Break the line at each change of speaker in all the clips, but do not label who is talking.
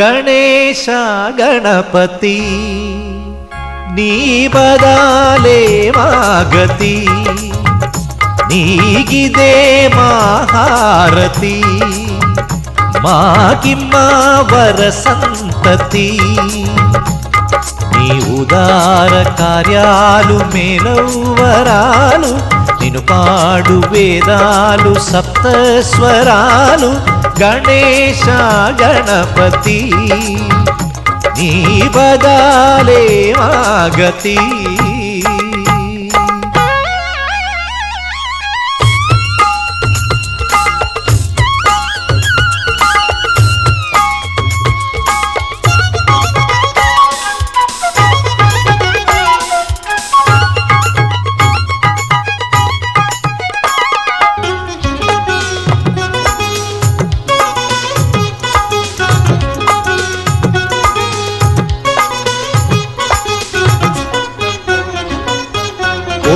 గణేಶ గణపతి నీ పదాలే మా గతి నీగిదే మహారతి మాకిమ్మ వర సంతతి. నీ ఉదార కార్యాలు మేలవరాలు నేను పాడు వేదాలు సప్తస్వరాలు గణేశ గణపతి. నీ బదాలే మాగతి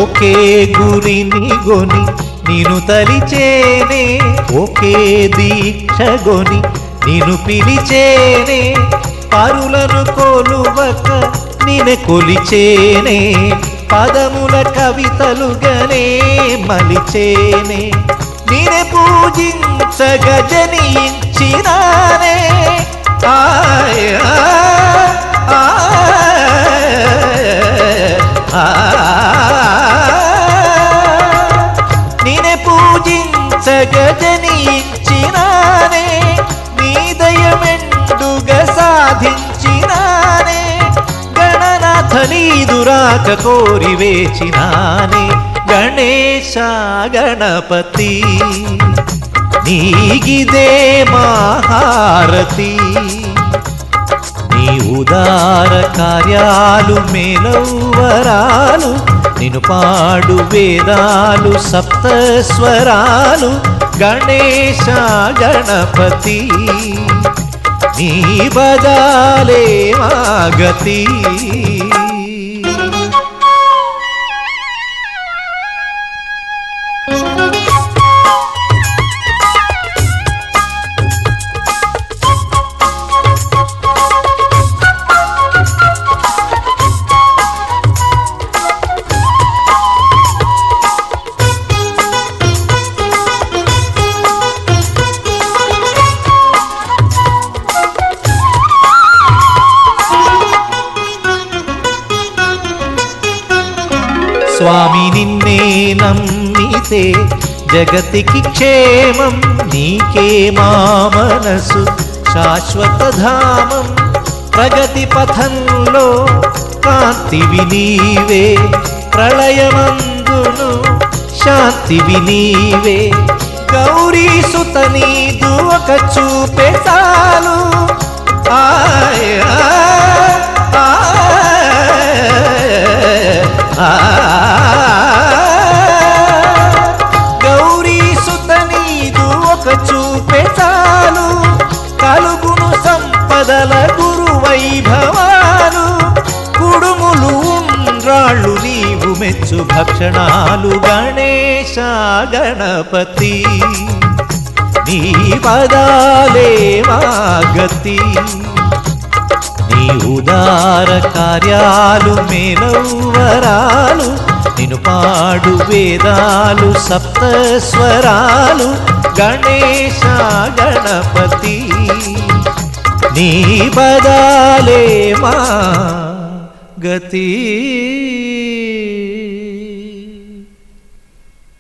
ఒకే గురిని గొని నేను తలిచేనే ఒకే దీక్ష గొని నిన్ను పిలిచేనే పరులను కొలువక నిన్ను కొలిచేనే పదముల కవితలుగానే మలిచేనే. నిన్ను పూజించగ ఆ పూజించగజనించినానే నీ దయమెండుగా సాధించినానే గణనాథ నీదురాక కోరి వేచినానే గణేశ గణపతి నీగిదే మహారతి నీ ఉదార కార్యాలు మేలవరాలు నిను పాడు వేదాలు సప్తస్వరాలు. గణేశ గణపతి నీ బదాలే మాగతి స్వామి నిన్నే నమ్మితే జగతికి క్షేమం నీకే మా మనసు. శాశ్వత ధామం ప్రగతి పథంలో కాంతి వినీవే. ప్రళయమందును శాంతి వినీవే. గౌరీ సుత నీదు ఒక చూపే చాలు. ఆయ్ మెచ్చు భక్షణాలు గణేశ గణపతి. నీ పదాలే మాగతి నీ ఉదార కార్యాలు మేలవరాలు నిను పాడు వేదాలు సప్తస్వరాలు. గణేశ గణపతి. నీ పదాలే మా గతి.